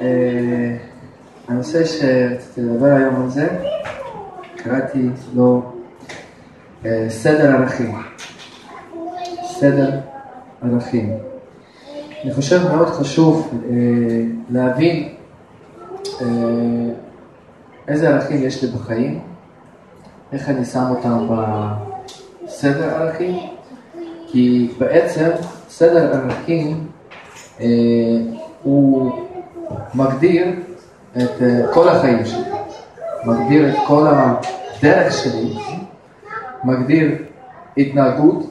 אה, הנושא שרציתי לדבר היום על זה, קראתי לו אה, סדר ערכים. סדר ערכים. אני חושב מאוד חשוב אה, להבין איזה ערכים יש לי בחיים, איך אני שם אותם בסדר ערכים, כי בעצם סדר ערכים הוא מגדיר את uh, כל החיים שלי, מגדיר את כל הדרך שלי, מגדיר התנהגות,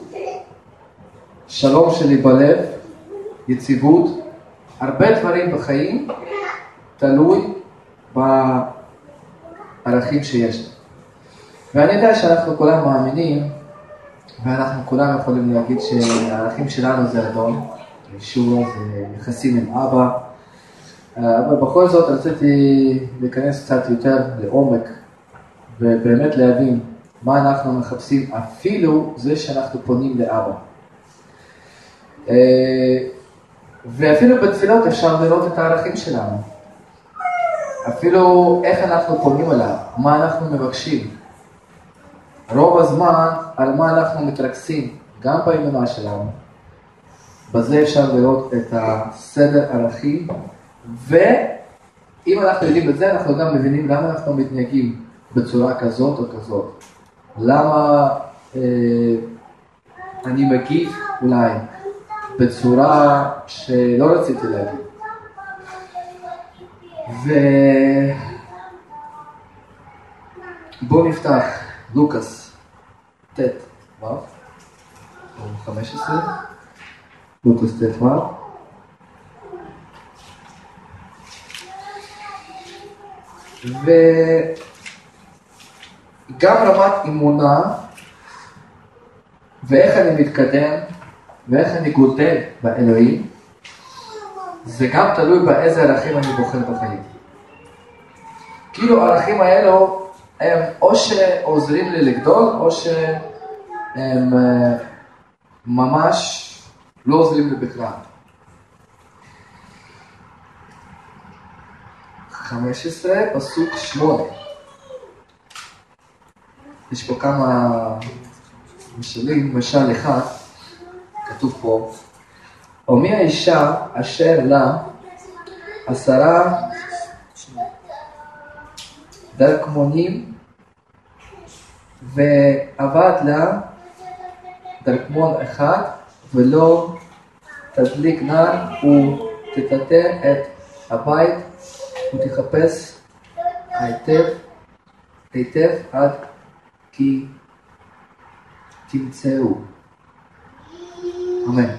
שלום שלי בלב, יציבות, הרבה דברים בחיים תלוי בערכים שיש לי. ואני יודע שאנחנו כולם מאמינים, ואנחנו כולם יכולים להגיד שהערכים שלנו זה אדון, ישוע זה יחסים עם אבא, אה, אבל בכל זאת רציתי להיכנס קצת יותר לעומק ובאמת להבין מה אנחנו מחפשים, אפילו זה שאנחנו פונים לאבא. אה, ואפילו בתפילות אפשר לראות את הערכים שלנו. אפילו איך אנחנו פונים אליו, מה אנחנו מבקשים. רוב הזמן על מה אנחנו מתרכזים, גם באמונה שלנו. בזה אפשר לראות את הסדר ערכים ואם אנחנו יודעים את זה, אנחנו גם מבינים למה אנחנו מתנהגים בצורה כזאת או כזאת. למה אה, אני מגיב אולי בצורה שלא רציתי להגיד. ובואו נפתח לוקאס ט' ו', 15, לוקאס ט' ו'. וגם רמת אמונה ואיך אני מתקדם ואיך אני גודל באלוהים, זה גם תלוי באיזה ערכים אני בוחר בחיים. כאילו הערכים האלו הם או שעוזרים לי לגדול או שהם אה, ממש לא עוזרים לי בכלל. 15, פסוק 8. יש פה כמה משלים, משל אחד, כתוב פה, או מי האישה אשר לה עשרה דרקמונים ועבד לה דרקמון אחד ולא תדליק נר ותטאטא את הבית ותחפש היטב, היטב עד כי תמצאו. אמן.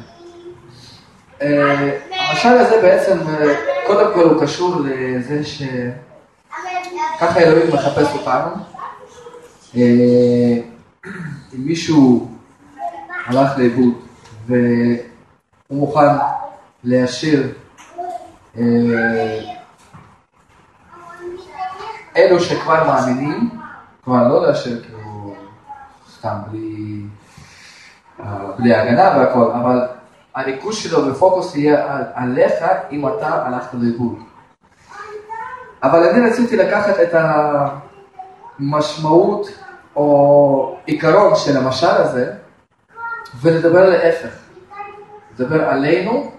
אה, המשל הזה בעצם, אה, קודם כל הוא קשור לזה שככה אלוהים מחפש אותנו. אה, אם מישהו הלך לאיבוד והוא מוכן להשאיר אלו שכבר מאמינים, כלומר לא לאשר כאילו סתם בלי, אה, בלי הגנה והכל, אבל הריכוז שלו ופוקוס יהיה עליך אם אתה הלכת לאיבוד. אבל אני רציתי לקחת את המשמעות או עיקרון של המשל הזה ולדבר להפך. לדבר עלינו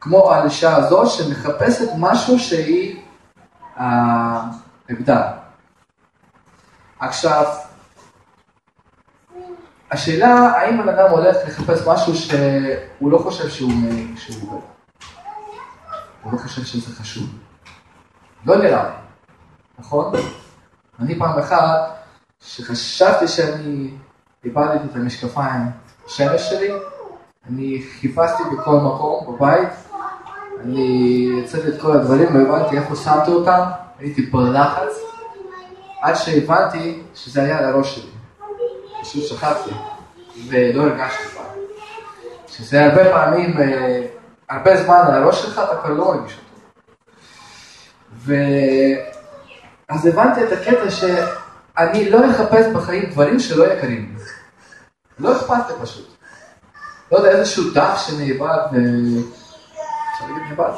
כמו על אישה הזו שמחפשת משהו שהיא האבדל. עכשיו, השאלה האם בן אדם הולך לחפש משהו שהוא לא חושב שהוא שהוא הוא לא חושב שזה חשוב. לא נראה נכון? אני פעם אחת, שחשבתי שאני איבדתי את המשקפיים שמש שלי, אני חיפשתי בכל מקום בבית, אני יצאתי את כל הדברים, לא הבנתי איפה שמתי אותם, הייתי בלחץ, עד שהבנתי שזה היה על הראש שלי. פשוט שכחתי, ולא הרגשתי פעם. שזה הרבה פעמים, אה, הרבה זמן על הראש שלך, אתה כבר לא מרגיש אותו. ואז הבנתי את הקטע שאני לא אחפש בחיים דברים שלא יקרים לי. לא אכפת לי פשוט. לא יודע, איזשהו דף שנאבד, ו... להגיד נאבד,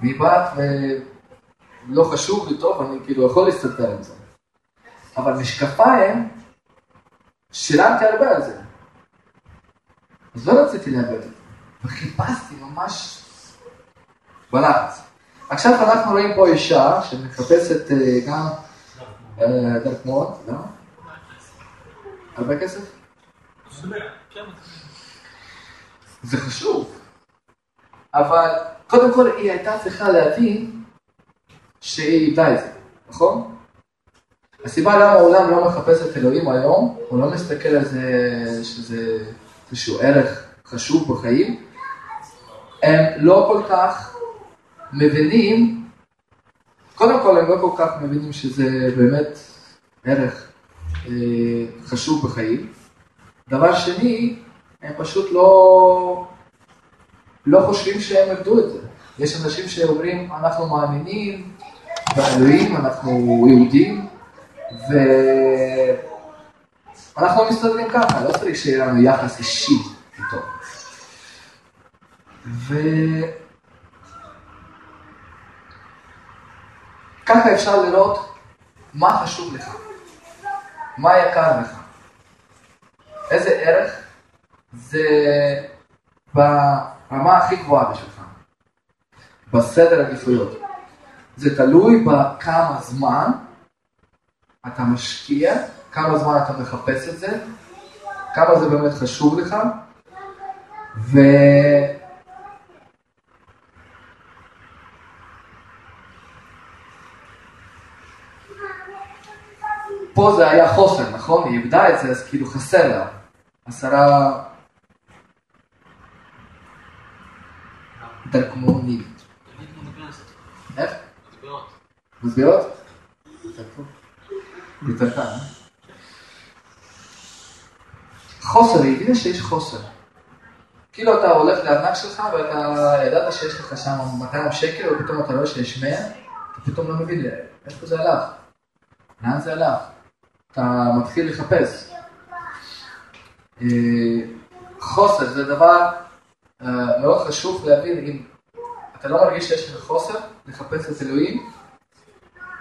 מבט ולא חשוב לי טוב, אני כאילו יכול להסתדר עם זה. אבל משקפיים, שילמתי הרבה על זה. אז לא רציתי לאבד את זה, וחיפשתי ממש בלחץ. עכשיו אנחנו רואים פה אישה שמחפשת אה, גם אה, דרכמון, לא? הרבה כסף? זה חשוב, אבל קודם כל היא הייתה צריכה להבין שהיא איבדה את זה, נכון? הסיבה למה העולם לא מחפש את אלוהים היום, הוא לא מסתכל על זה שזה איזשהו ערך חשוב בחיים, הם לא כל כך מבינים, קודם כל הם לא כל כך מבינים שזה באמת ערך אה, חשוב בחיים. דבר שני, הם פשוט לא, לא חושבים שהם איבדו את זה. יש אנשים שאומרים, אנחנו מאמינים באלוהים, אנחנו יהודים, ואנחנו לא מסתדרים ככה, לא צריך שיהיה לנו יחס אישי איתו. וככה אפשר לראות מה חשוב לך, מה יקר לך, איזה ערך זה ברמה הכי גבוהה בשבילך, בסדר עדיפויות. זה תלוי בכמה זמן אתה משקיע, כמה זמן אתה מחפש את זה, כמה זה באמת חשוב לך, ו... פה זה היה חוסר, נכון? היא איבדה את זה, אז כאילו חסר לה. עשרה דרכמונים. איך? יותר קל, אה? חוסר, היא הבינה שיש חוסר. כאילו אתה הולך לארנק שלך ואתה ידעת שיש לך שם 200 שקל ופתאום אתה רואה שיש 100, אתה פתאום לא מבין איפה זה הלך, לאן זה הלך. אתה מתחיל לחפש. אה, חוסר זה דבר מאוד חשוב להבין, אם אתה לא מרגיש שיש לך חוסר, לחפש את אלוהים,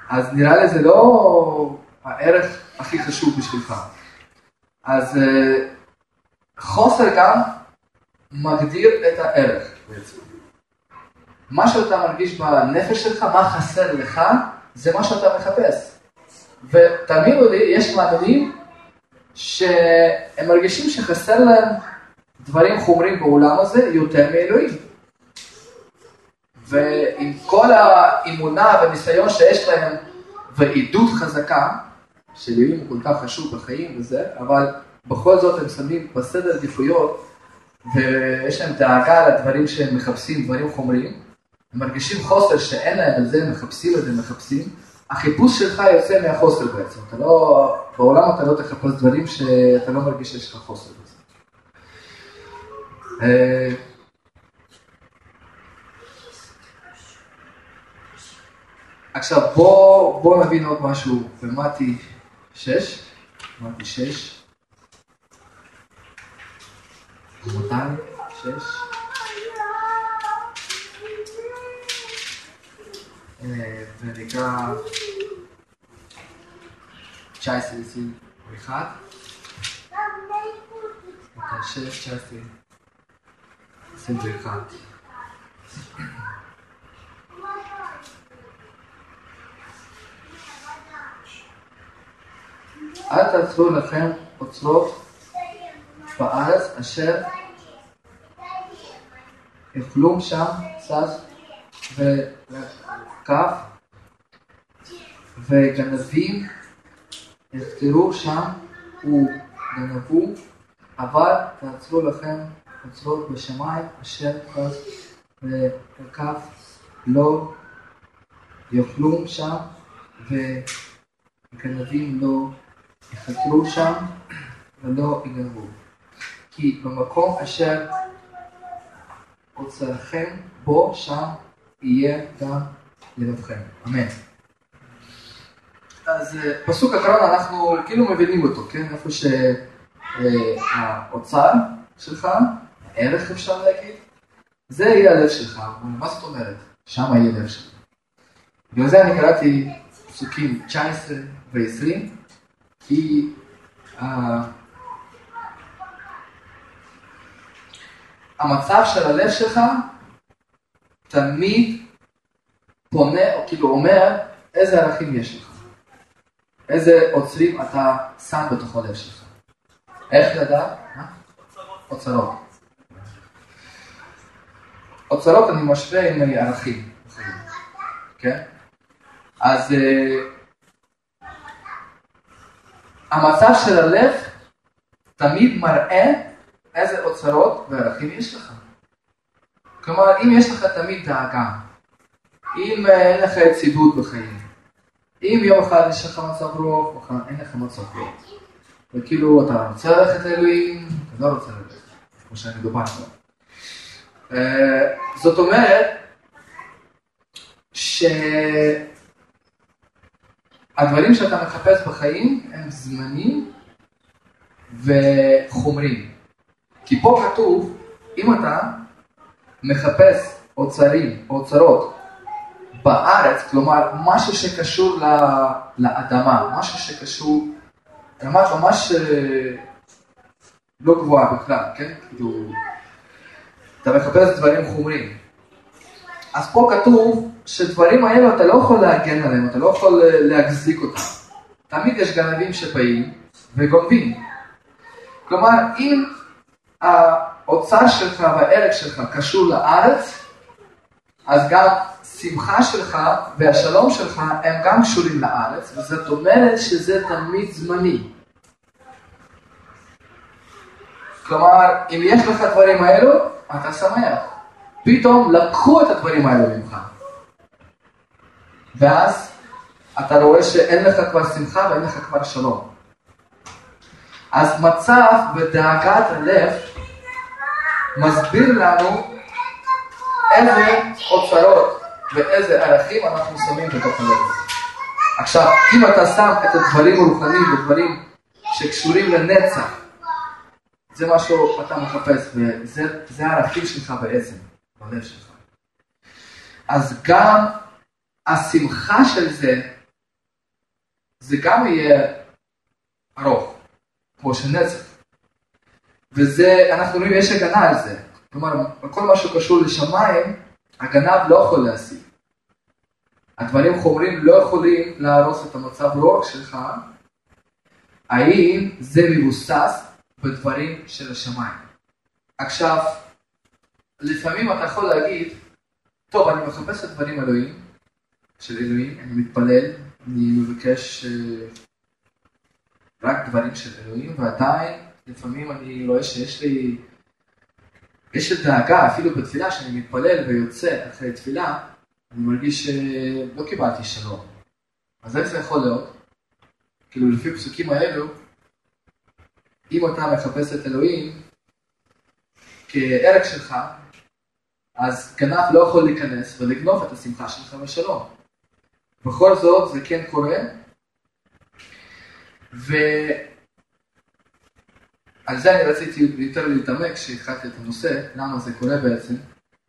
אז נראה לי זה לא הערך הכי חשוב בשבילך. אז אה, חוסר גם מגדיר את הערך בעצם. מה שאתה מרגיש בנפש שלך, מה חסר לך, זה מה שאתה מחפש. ותאמינו לי, יש מאמינים שהם מרגישים שחסר להם דברים חומרים בעולם הזה יותר מאלוהים. ועם כל האמונה והניסיון שיש להם ועידוד חזקה, שאלוהים הוא כל כך חשוב בחיים וזה, אבל בכל זאת הם שמים בסדר עדיפויות ויש להם דאגה לדברים שהם מחפשים, דברים חומריים, הם מרגישים חוסר שאין להם את זה, מחפשים את זה, מחפשים, החיפוש שלך יוצא מהחוסר בעצם, אתה לא, בעולם אתה לא תחפש דברים שאתה לא מרגיש שיש לך חוסר. אה, עכשיו בוא, בוא נבין עוד משהו. במתי 6, מתי 6, 200, 6. ונקרא 19 21, 6, 19, 21. אל תעצרו לכם אוצרות בארץ אשר יאכלום שם צז וכף וגנבים יחתרו שם וגנבו, אבל תעצרו לכם אוצרות בשמיים אשר כף לא יאכלו שם וגנבים לא יחתרו שם ולא יגנבו. כי במקום אשר אוצרכם בו שם יהיה גם לבבכם. אמן. אז אה, פסוק אחרון אנחנו כאילו מבינים אותו, כן? איפה שהאוצר שלך, הערך אפשר להגיד, זה יהיה הלב שלך. מה זאת אומרת? שם יהיה לב שלך. בגלל זה אני קראתי פסוקים 19 ו-20, כי uh, המצב של הלב שלך תמיד פונה, או כאילו אומר, איזה ערכים יש לך. איזה עוצרים אתה שם בתוך הלב שלך. איך לדעת? אוצרות. אוצרות אני משווה עם ערכים. כן? אז uh, המצב של הלב תמיד מראה איזה אוצרות וערכים יש לך. כלומר, אם יש לך תמיד דאגה, אם uh, אין לך יציבות בחיים, אם יום אחד יש לך מצב רוח, או אין לך מצב רוח, וכאילו אתה רוצה ללכת לאלוהים, אתה לא רוצה ללכת, כמו שאני. Uh, זאת אומרת, שהדברים שאתה מחפש בחיים הם זמנים וחומרים. כי פה כתוב, אם אתה מחפש אוצרים, אוצרות בארץ, כלומר משהו שקשור לאדמה, משהו שקשור, רמת ממש אה, לא גבוהה בכלל, כן? כאילו, אתה מחפש דברים חומרים. אז פה כתוב שדברים האלו אתה לא יכול להגן עליהם, אתה לא יכול אה, להחזיק אותם. תמיד יש גנבים שבאים וגונבים. כלומר, אם האוצר שלך והערך שלך קשור לארץ, אז גם שמחה שלך והשלום שלך הם גם קשורים לארץ, וזאת אומרת שזה תמיד זמני. כלומר, אם יש לך דברים האלו, אתה שמח. פתאום לקחו את הדברים האלו ממך. ואז אתה רואה שאין לך כבר שמחה ואין לך כבר שלום. אז מצב בדאגת הלב מסביר לנו איזה אוצרות ואיזה ערכים אנחנו שמים בתוך הלב. עכשיו, אם אתה שם את הדברים הרוחניים ודברים שקשורים לנצח, זה מה שאתה מחפש, וזה הערכים שלך בעצם, בלב שלך. אז גם השמחה של זה, זה גם יהיה ארוך, כמו של נצח. וזה, אנחנו רואים, יש הגנה על זה. כלומר, כל מה שקשור לשמיים, הגנב לא יכול להשיג. הדברים חומרים לא יכולים להרוס את המצב רוח שלך, האם זה מבוסס בדברים של השמיים. עכשיו, לפעמים אתה יכול להגיד, טוב, אני מחפש את דברים אלוהים, של אלוהים, אני מתפלל, אני מבקש uh, רק דברים של אלוהים, ועדיין לפעמים אני רואה שיש לי, יש לי דאגה, אפילו בתפילה, שאני מתפלל ויוצא אחרי תפילה, אני מרגיש שלא קיבלתי שלום. אז איך זה יכול להיות? כאילו לפי פסוקים האלו, אם אתה מחפש את אלוהים כערך שלך, אז גנב לא יכול להיכנס ולגנוב את השמחה שלך בשלום. בכל זאת זה כן קורה, ועל זה אני רציתי יותר להתעמק כשהתחלתי את הנושא, למה זה קורה בעצם,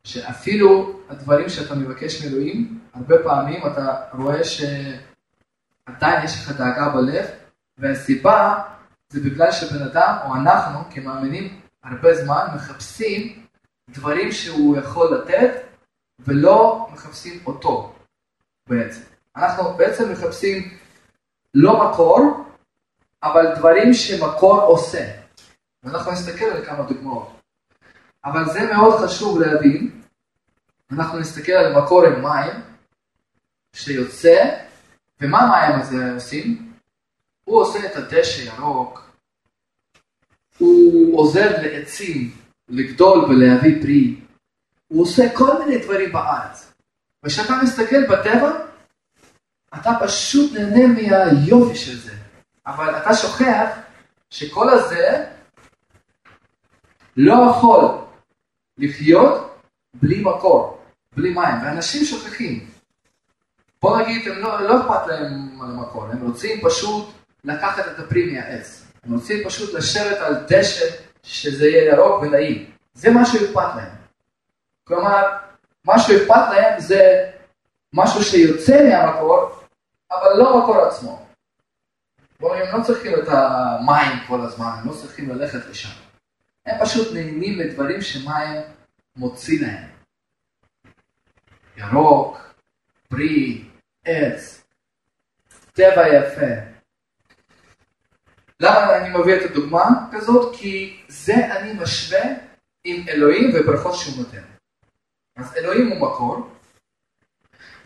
שאפילו הדברים שאתה מבקש מאלוהים, הרבה פעמים אתה רואה שעדיין יש לך דאגה בלב, והסיבה זה בגלל שבן אדם, או אנחנו כמאמינים, הרבה זמן מחפשים דברים שהוא יכול לתת, ולא מחפשים אותו בעצם. אנחנו בעצם מחפשים לא מקור, אבל דברים שמקור עושה. ואנחנו נסתכל על כמה דוגמאות. אבל זה מאוד חשוב להבין. אנחנו נסתכל על מקור עם מים, שיוצא, ומה המים הזה עושים? הוא עושה את הדשא ירוק, הוא עוזר לעצים לגדול ולהביא פרי, הוא עושה כל מיני דברים בארץ. וכשאתה מסתכל בטבע, אתה פשוט נהנה מהיופי של זה. אבל אתה שוכח שכל הזה לא יכול לחיות בלי מקור, בלי מים, ואנשים שוכחים. בוא נגיד, הם לא, לא אכפת להם על המקור, הם רוצים פשוט לקחת את הפרי מהעץ. הם רוצים פשוט לשבת על דשא שזה יהיה ירוק ונעים. זה מה שאכפת להם. כלומר, מה שאכפת להם זה משהו שיוצא מהמקור, אבל לא המקור עצמו. כלומר, הם לא צריכים את המים כל הזמן, הם לא צריכים ללכת לשם. הם פשוט נהנים מדברים שמים מוציא להם. ירוק, פרי, עץ, טבע יפה. למה אני מביא את הדוגמה כזאת? כי זה אני משווה עם אלוהים וברכות שהוא נותן. אז אלוהים הוא מקור,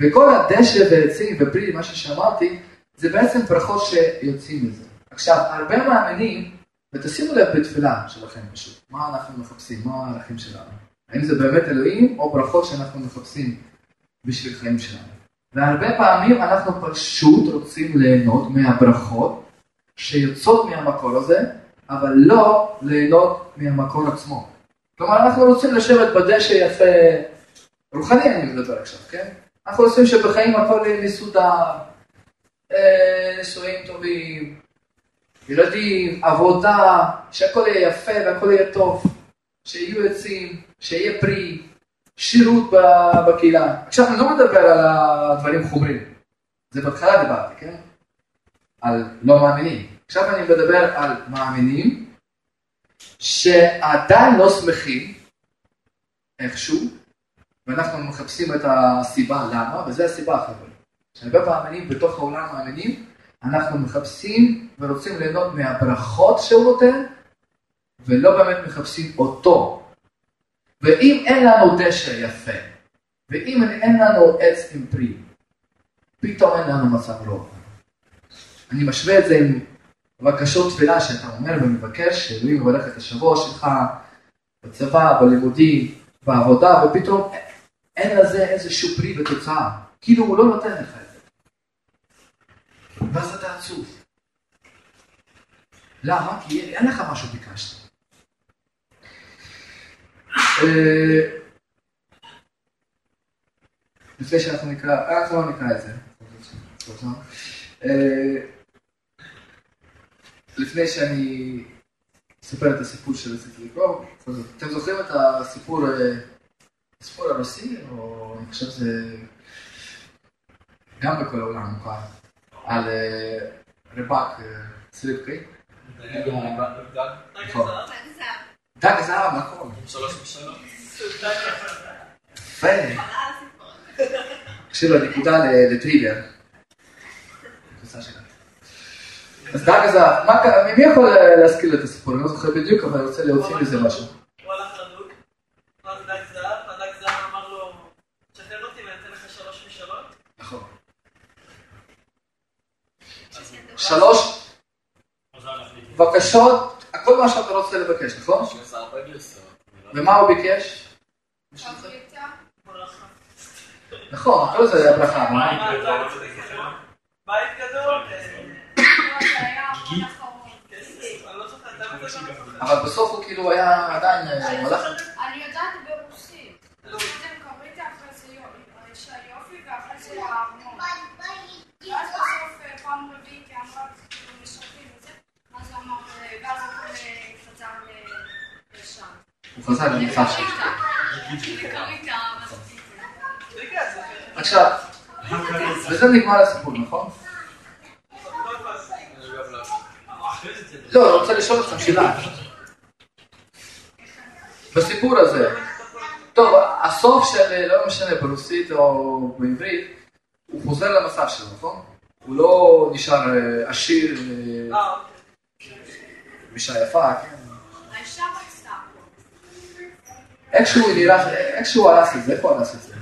וכל הדשא ועצים ופרי, מה ששמעתי, זה בעצם ברכות שיוצאים מזה. עכשיו, הרבה מאמינים, ותשימו לב בתפילה שלכם פשוט, מה אנחנו מחפשים, מה הערכים שלנו. האם זה באמת אלוהים או ברכות שאנחנו מחפשים בשביל חיים שלנו. והרבה פעמים אנחנו פשוט רוצים ליהנות מהברכות שיוצאות מהמקור הזה, אבל לא ליהנות מהמקור עצמו. כלומר, אנחנו רוצים לשבת בדשא יפה, רוחני אני מדבר עכשיו, כן? אנחנו רוצים שבחיים הכל יהיה מסודר, אה, נישואים טובים, ילדים, עבודה, שהכל יהיה יפה והכל יהיה טוב, שיהיו עצים, שיהיה פרי, שירות בקהילה. עכשיו אני לא מדבר על הדברים חומרים, זה בהתחלה דיברתי, כן? על לא מאמינים. עכשיו אני מדבר על מאמינים שעדיין לא שמחים איכשהו, ואנחנו מחפשים את הסיבה למה, וזו הסיבה חבר'ה. שהרבה פעמים בתוך העולם מאמינים, אנחנו מחפשים ורוצים ליהנות מהברכות שהוא נותן, ולא באמת מחפשים אותו. ואם אין לנו דשא יפה, ואם אין לנו עץ עם פרי, פתאום אין לנו מצב לא. אני משווה את זה עם בקשות תפילה שאתה אומר ומבקש, שאלוהים יברך את השבוע שלך בצבא, בלימודים, בעבודה, ופתאום אין לזה איזשהו פרי ותוצאה. כאילו הוא לא נותן לך את זה. ואז אתה עצוב. למה? כי אין לך משהו ביקשת. אה, לפני שאנחנו נקרא, אנחנו לא נקרא את זה. אה, לפני שאני אספר את הסיפור של לקרוא, אתם זוכרים את הסיפור, אה, הסיפור הרוסי, או אני חושב שזה גם בכל העולם מוכר, על רבק סליבקי? דג זהב, נכון. יפה. תקשיבו, נקודה לטריגר. אז דג הזהב, מי יכול להזכיר את הסיפור? אני לא זוכר בדיוק, אבל אני רוצה להוציא מזה משהו. הוא הלך לדוג, אמר דג זהב, הדג זהב אמר לו, תשחרר אותי ואני אתן לך שלוש משאלות. נכון. שלוש בקשות, הכל מה שאתה רוצה לבקש, נכון? ומה הוא ביקש? נכון, הכל זה ברכה. בית גדול. אבל בסוף הוא כאילו היה עדיין הלך... אני יודעת ברוסית. קודם קוראים אחרי זה יופי ואחרי זה הארמון. ואז בסוף פעם רביעית היא אמרה כאילו משרתים וזה, אז הוא אמר, ואז הכל חזר לשם. הוא חזר למצב שלו. עכשיו, וזה נגמר הסיפור, נכון? לא, אני רוצה לשאול אותך שאלה. בסיפור הזה, טוב, הסוף של, לא משנה, ברוסית או בעברית, הוא חוזר למסע שלו, נכון? הוא לא נשאר עשיר, אישה יפה, כן? איכשהו נראה, איכשהו הרס את זה, איפה הרס את זה?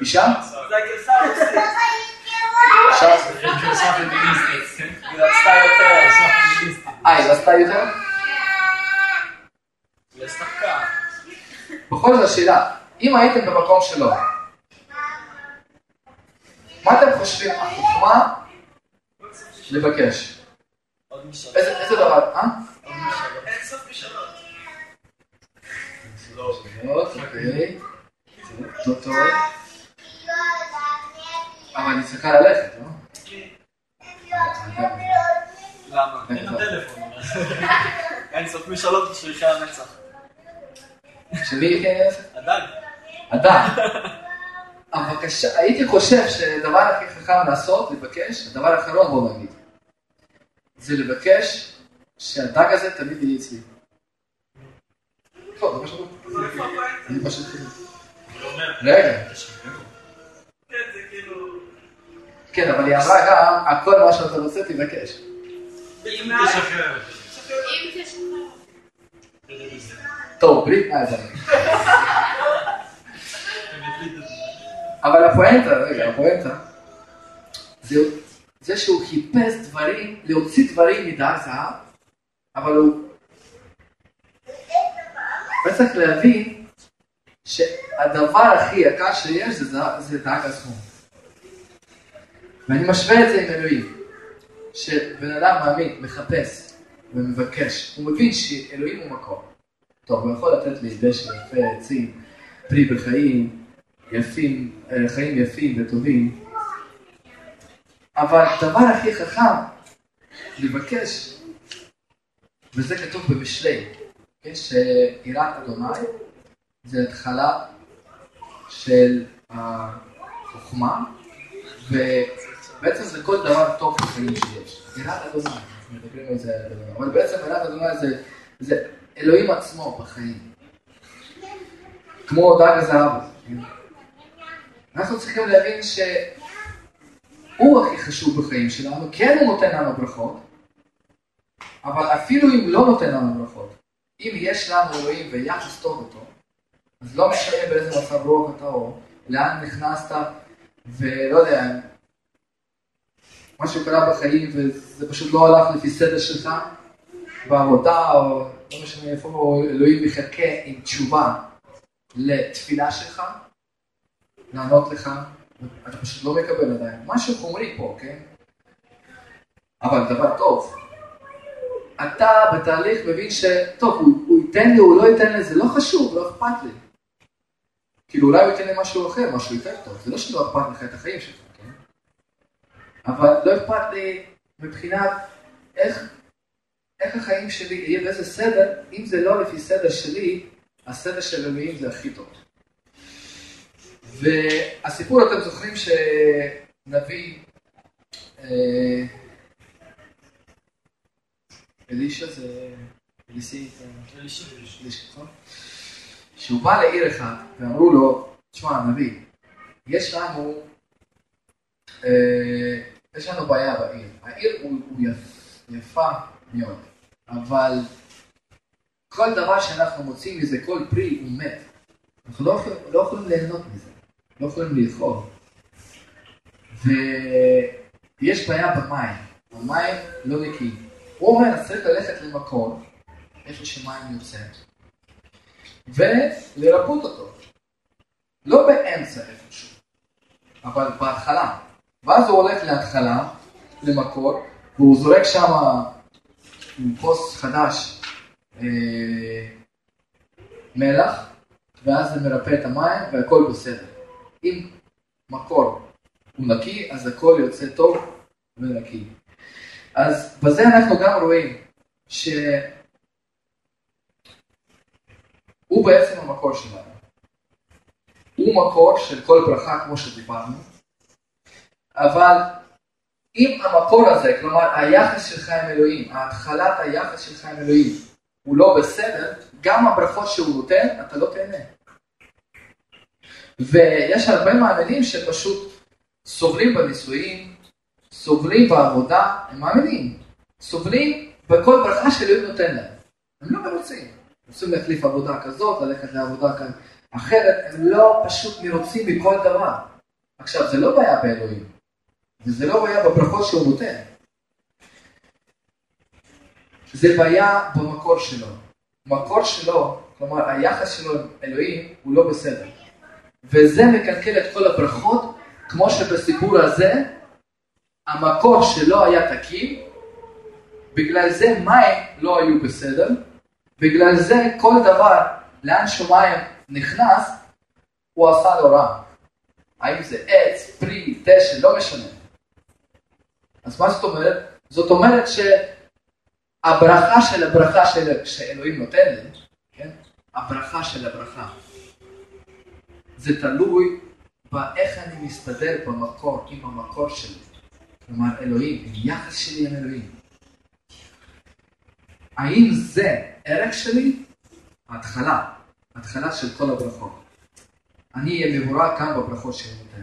אישה? זה הגרסה הרוסית. היא רצתה יותר. אה, היא רצתה יותר? בכל זאת שאלה, אם הייתם במקום שלו, מה אתם חושבים החוכמה לבקש? איזה איזה דבר, אה? אין סוף משאלות. אוקיי, טוב טוב, אבל אני צריכה ללכת, לא? למה? אין טלפון. אין סוף משאלות בשביל חיי הנצח. שמי כן יפה? הדג. אדם. הבקשה, הייתי חושב שהדבר הכי חכם לעשות, לבקש, הדבר האחרון בוא נגיד, זה לבקש שהדג הזה תמיד יהיה אצלי. לא, זה מה שאתה. הוא אומר, רגע. כן, זה אבל היא אמרה גם, הכל מה שאתה רוצה תבקש. אם תשחרר. אם תשמע. טוב, בלי זה. אבל הפואנטה, רגע, הפואנטה, זה, זה שהוא חיפש דברים, להוציא דברים מדג זהב, אבל הוא... הוא צריך להבין שהדבר הכי יקר שיש זה, זה דג עצמו. ואני משווה את זה עם אלוהים. שבן אדם מאמין, מחפש ומבקש, הוא מבין שאלוהים הוא מקום. טוב, הוא יכול לתת לי דשא יפה, עצים, פרי בחיים, יפים, אה, חיים יפים וטובים, אבל הדבר הכי חכם לבקש, וזה כתוב במשלי, כן, שיראת אדוני זה התחלה של החוכמה, ובעצם זה כל דבר טוב בחיים שיש. יראת אדוני, אנחנו מדברים על זה, אבל בעצם יראת אדוני זה, זה אלוהים עצמו בחיים. כמו דג הזהב. אנחנו צריכים להבין שהוא הכי חשוב בחיים שלנו, כן הוא נותן לנו ברכות, אבל אפילו אם לא נותן לנו ברכות, אם יש לנו אלוהים ויחס טוב איתו, אז לא משנה באיזה מצב רוח אתה או לאן נכנסת, ולא יודע, משהו קרה בחיים וזה פשוט לא הלך לפי סדר שלך, בעבודה או לא משנה איפה אלוהים מחכה עם תשובה לתפילה שלך, לענות לך, אתה פשוט לא מקבל עדיין. משהו חומרי פה, כן? אבל דבר טוב. אתה בתהליך מבין שטוב, הוא, הוא ייתן לי, הוא לא ייתן לי, זה לא חשוב, לא אכפת לי. כאילו אולי הוא ייתן לי משהו אחר, משהו יותר טוב. זה לא שלא אכפת לך את החיים שלך? אבל לא אכפת לי מבחינת איך, איך החיים שלי יהיה באיזה סדר, אם זה לא לפי סדר שלי, הסדר של אלוהים זה הכי טוב. והסיפור, אתם זוכרים שנביא אה, אלישע זה אליסי, אלישע, נכון? שהוא בא לעיר אחד ואמרו לו, תשמע, נביא, יש לנו, אה, יש לנו בעיה בעיר. העיר הוא, הוא יפ, יפה מאוד, אבל כל דבר שאנחנו מוצאים מזה, כל פרי הוא מת. אנחנו לא לא יכולים ליהנות מזה, לא יכולים לאכול. ויש בעיה במים, המים לא נקיים. הוא אומר, צריך ללכת למקום, איפה שמים יוצאת, ולרפות אותו. לא באמצע איפשהו, אבל בהתחלה. ואז הוא הולך להתחלה, למקור, והוא זורק שם עם כוס חדש אה, מלח, ואז זה מרפא את המים והכל בסדר. אם מקור הוא נקי, אז הכל יוצא טוב ונקי. אז בזה אנחנו גם רואים שהוא בעצם המקור שלנו. הוא מקור של כל ברכה כמו שדיברנו, אבל אם המקור הזה, כלומר היחס שלך עם אלוהים, התחלת היחס שלך עם אלוהים, הוא לא בסדר, גם הברכות שהוא נותן, אתה לא תהנה. ויש הרבה מאמינים שפשוט סובלים בנישואים, סובלים בעבודה, הם מאמינים, סובלים בכל ברכה שאלוהים נותן להם. הם לא מרוצים. רוצים להחליף עבודה כזאת, ללכת לעבודה כאן אחרת, הם לא פשוט מרוצים מכל דבר. עכשיו, זה לא בעיה באלוהים, וזה לא בעיה בברכות שהוא נותן. זה בעיה במקור שלו. מקור שלו, כלומר היחס שלו עם אלוהים, הוא לא בסדר. וזה מקלקל את כל הברכות, כמו שבסיפור הזה, המקור שלו היה תקין, בגלל זה מים לא היו בסדר, בגלל זה כל דבר, לאן שמים נכנס, הוא עשה לו רע. האם זה עץ, פרי, דשא, לא משנה. אז מה זאת אומרת? זאת אומרת שהברכה של הברכה של, שאלוהים נותן לי, כן? הברכה של הברכה. זה תלוי באיך אני מסתדר במקור עם המקור שלי. כלומר, אלוהים, עם יחס שלי עם אלוהים. האם זה ערך שלי? ההתחלה, ההתחלה של כל הברכות. אני אהיה מבורך גם בברכות שאני נותן.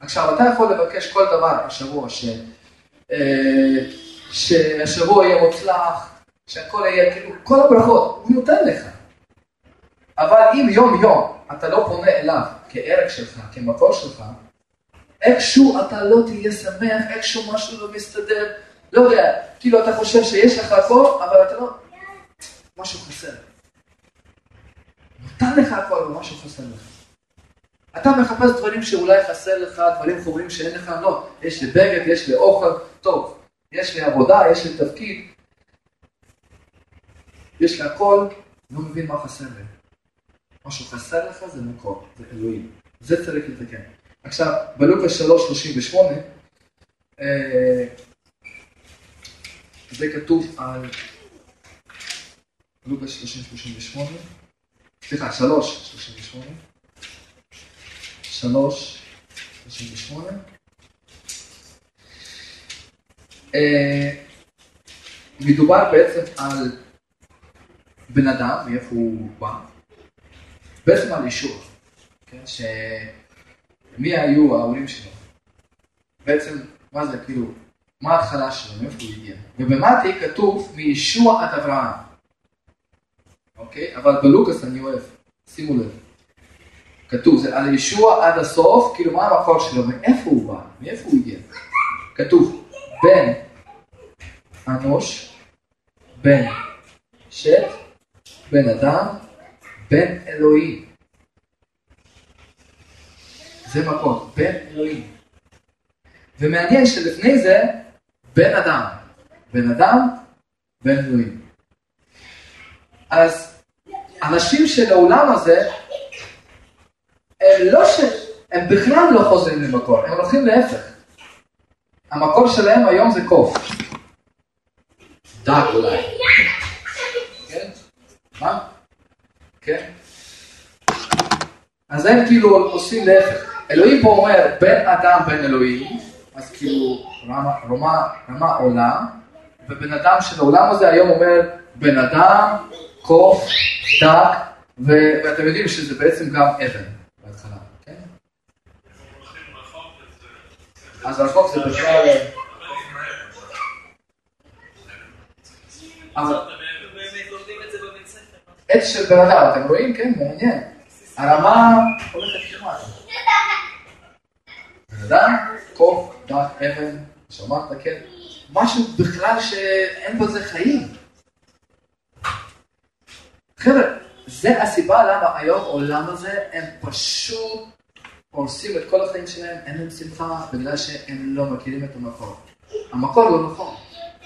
עכשיו, אתה יכול לבקש כל דבר השבוע, ש... אה, שהשבוע יהיה מוצלח, שהכל יהיה, כאילו, כל הברכות, הוא נותן לך. אבל אם יום יום אתה לא פונה אליו כערך שלך, כמקור שלך, איכשהו אתה לא תהיה שמח, איכשהו משהו לא מסתדר, לא יודע, כאילו אתה חושב שיש לך הכל, אבל אתה לא, משהו חסר. נותן לך הכל, אבל משהו חסר לך. אתה מחפש דברים שאולי חסר לך, דברים חומרים שאין לך, לא, יש לי בגד, יש לי אוכל, טוב, יש לי עבודה, יש לי תפקיד, יש לי הכל, לא מבין מה חסר לי. משהו חסר לך זה מקור, זה אלוהים. זה צריך לתקן. עכשיו, בלוקה 3.38, אה, זה כתוב על לוקה 3.38, סליחה, 3.38, 3.38, אה, מדובר בעצם על בן אדם, מאיפה הוא בא, בעצם על ישוע, כן, שמי היו ההורים שלו, בעצם מה זה כאילו, מה ההתחלה שלו, מאיפה הוא הגיע, ובמתי כתוב מישוע עד אברהם, אוקיי, אבל בלוקאס אני אוהב, שימו לב, כתוב זה על ישוע עד הסוף, כאילו מה המקור שלו, מאיפה הוא בא, מאיפה הוא הגיע, כתוב בן אנוש, בן שת, בן אדם, בן אלוהים. זה מקום, בן אלוהים. ומעניין שלפני זה, בן אדם. בן אדם, בן אלוהים. אז אנשים של העולם הזה, לא ש... הם בכלל לא חוזרים למקור, הם הולכים להפך. המקור שלהם היום זה קוף. דק אולי. כן? מה? כן? אז הם כאילו עושים להפך. אלוהים פה אומר בן אדם בן אלוהים, אז כאילו רמה, רמה, רמה עולם, ובן אדם של העולם הזה היום אומר בן אדם, קוף, דק, ואתם יודעים שזה בעצם גם אבן בהתחלה, כן? אז רחוק זה בכלל... אבל באמת לומדים את זה בבית ספר. עץ של בן אדם, אתם רואים? כן, מעניין. הרמה הולכת כמעט. בן אדם, קוף, דק, אבן, שמעת, כן? משהו בכלל שאין בזה חיים. חבר'ה, זה הסיבה למה היום העולם הזה, הם פשוט הורסים את כל החיים שלהם, אין להם שמחה, בגלל שהם לא מכירים את המקור. המקור לא נכון.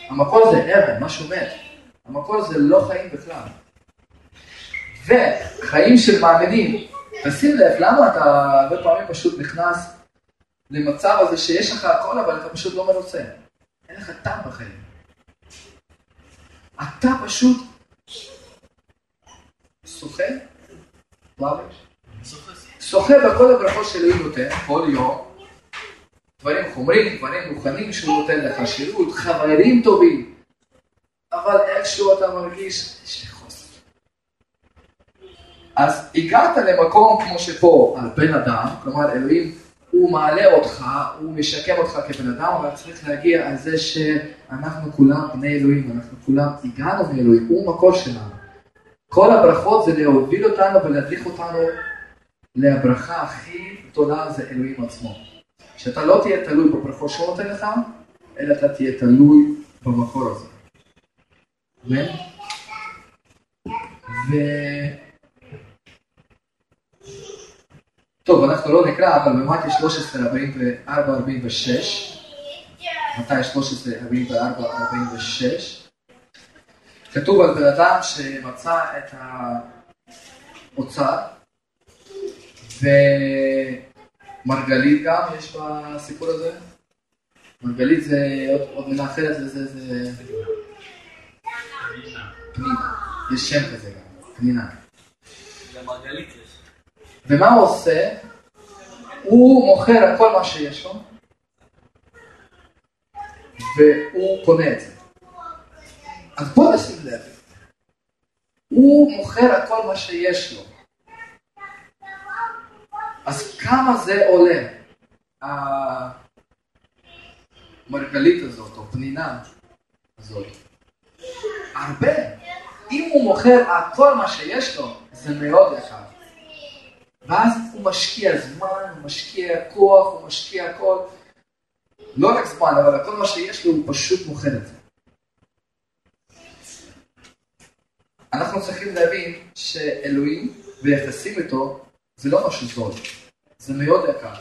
המקור זה אבן, משהו מת. המקור זה לא חיים בכלל. וחיים של מאמינים, תשים לב, למה אתה הרבה פעמים פשוט נכנס למצב הזה שיש לך הכל, אבל אתה פשוט לא מרוצה. אין לך טעם בחיים. אתה פשוט שוחה, שוחה בכל הברכות שאלוהים נותן, כל יום, דברים חומרים, דברים מוכנים שהוא נותן לך, שירות, חברים טובים, אבל איכשהו אתה מרגיש, יש. אז הגעת למקום כמו שפה, על בן אדם, כלומר אלוהים, הוא מעלה אותך, הוא משקם אותך כבן אדם, אבל צריך להגיע על זה שאנחנו כולם בני אלוהים, אנחנו כולם הגענו מאלוהים, הוא מקור שלנו. כל הברכות זה להוביל אותנו ולהדליך אותנו לברכה הכי גדולה זה אלוהים עצמו. שאתה לא תהיה תלוי בברכות שהוא נותן לך, אלא אתה תהיה תלוי במקור הזה. אמן? ו... טוב, אנחנו לא נקרא, אבל במתי 13, 44, 46, מתי 13, 44, 46, כתוב על בן אדם שמצא את האוצר, ומרגלית גם יש בסיפור הזה. מרגלית זה עוד, עוד מילה אחרת, זה, זה, זה פנינה. יש שם כזה גם, פנינה. ומה הוא עושה? הוא מוכר כל מה שיש לו, והוא קונה את זה. אז בוא נשים לב, הוא מוכר כל מה שיש לו. אז כמה זה עולה? המרגלית הזאת, או פנינה הזאת. הרבה. אם הוא מוכר על כל מה שיש לו, זה מאוד יקר. ואז הוא משקיע זמן, הוא משקיע כוח, הוא משקיע הכל. לא רק זמן, אבל כל מה שיש לו, הוא פשוט מוכר את זה. אנחנו צריכים להבין שאלוהים ויחסים איתו זה לא משהו זול, זה מאוד יקר.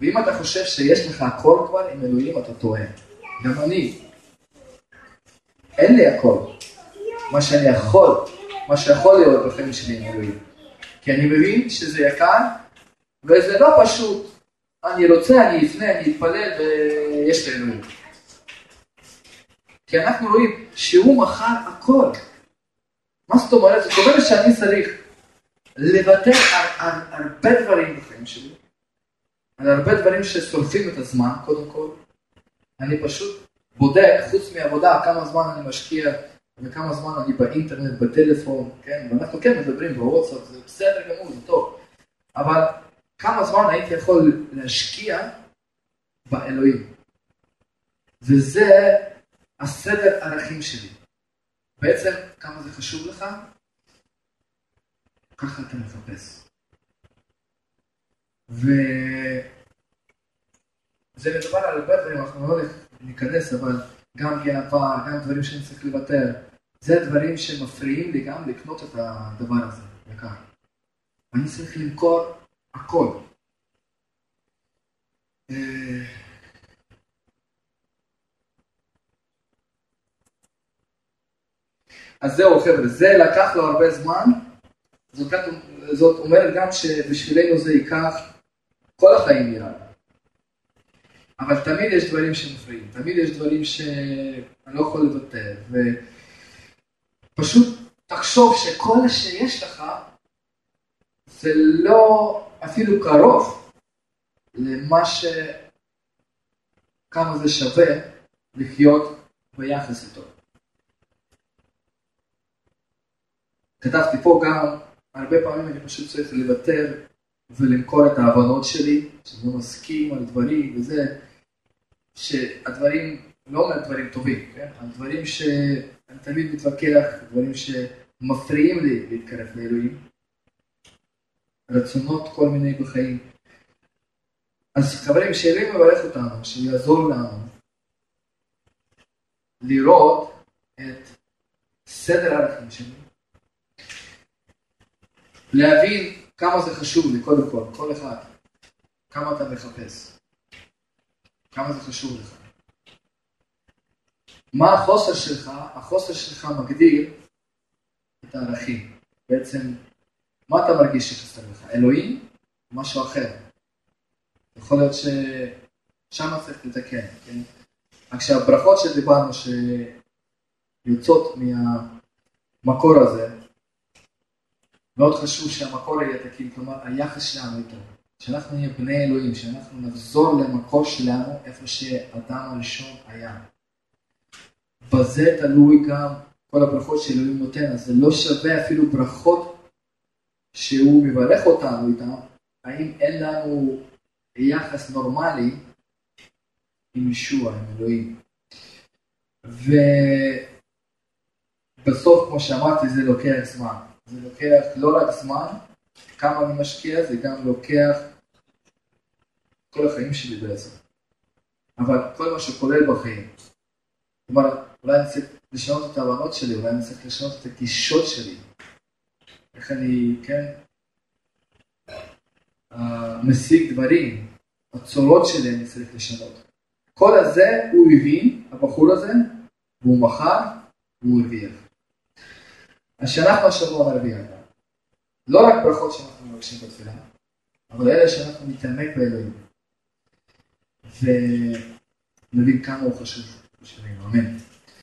ואם אתה חושב שיש לך הכל כבר עם אלוהים, אתה טועה. גם אני. אין לי הכל. מה שאני יכול, מה שיכול להיות בחיים שלי עם אלוהים. כי אני מבין שזה יקר, וזה לא פשוט. אני רוצה, אני אפנה, אני אתפלל, ויש לי אלוהים. כי אנחנו רואים שהוא מכר הכל. מה זאת אומרת? זאת אומרת שאני צריך לוותר על, על, על הרבה דברים בחיים שלי, על הרבה דברים ששורפים את הזמן, קודם כל. אני פשוט בודק, חוץ מעבודה, כמה זמן אני משקיע וכמה זמן אני באינטרנט, בטלפון, כן? ואנחנו כן מדברים בוואטסאפ, זה בסדר גמור, זה טוב. אבל כמה זמן הייתי יכול להשקיע באלוהים. וזה הסדר ערכים שלי. בעצם, כמה זה חשוב לך, ככה אתה מחפש. וזה מדובר על הרבה דברים, אנחנו לא ניכנס, אבל גם גאווה, גם דברים שאני צריך לוותר. זה דברים שמפריעים לי גם לקנות את הדבר הזה, יקר. אני צריך למכור הכל. אה, אז זהו חבר'ה, זה לקח לו הרבה זמן, זאת, אומרת גם שבשבילנו זה ייקח כל החיים נראה. אבל תמיד יש דברים שמפריעים, תמיד יש דברים שאני לא יכול לוותר, ופשוט תחשוב שכל שיש לך זה לא אפילו קרוב למה ש... כמה זה שווה לחיות ביחס איתו. כתבתי פה גם, הרבה פעמים אני פשוט צריך לוותר ולמכור את ההבנות שלי, שאני לא מסכים על דברים וזה, שהדברים, לא אומר דברים טובים, כן? על דברים שאני תמיד מתווכח, דברים שמפריעים לי להתקרב לאלוהים, רצונות כל מיני בחיים. אז חברים, שאלוהים מברך אותנו, שיעזור לנו לראות את סדר הערכים שלי, להבין כמה זה חשוב לי, קודם כל, כל אחד, כמה אתה מחפש, כמה זה חשוב לך. מה החוסר שלך? החוסר שלך מגדיר את הערכים. בעצם, מה אתה מרגיש שחסר לך? אלוהים? משהו אחר. יכול להיות ששם צריך לתקן, כן? עכשיו, ברכות שדיברנו שיוצאות מהמקור הזה, מאוד חשוב שהמקור יהיה תקין, כלומר היחס שלנו איתו, שאנחנו נהיה בני אלוהים, שאנחנו נחזור למקור שלנו איפה שאדם הראשון היה. בזה תלוי גם כל הברכות שאלוהים נותן, אז זה לא שווה אפילו ברכות שהוא מברך אותנו איתן, האם אין לנו יחס נורמלי עם ישוע, עם אלוהים. ובסוף, כמו שאמרתי, זה לוקח זמן. זה לוקח לא רק זמן, כמה אני משקיע, זה גם לוקח כל החיים שלי בעצם. אבל כל מה שכולל בחיים. כלומר, אולי אני צריך לשנות את ההבנות שלי, אולי אני צריך לשנות את הגישות שלי. איך אני, כן, uh, משיג דברים, הצורות שלי אני צריך לשנות. כל הזה הוא הבין, הבחור הזה, והוא מכר, והוא הרוויח. אז שאנחנו השבוע נרוויח גם. לא רק ברכות שאנחנו מבקשים בתפילה, אבל אלה שאנחנו נתעמק באלוהים. ונבין כמה הוא חשוב בשבילנו, אמן.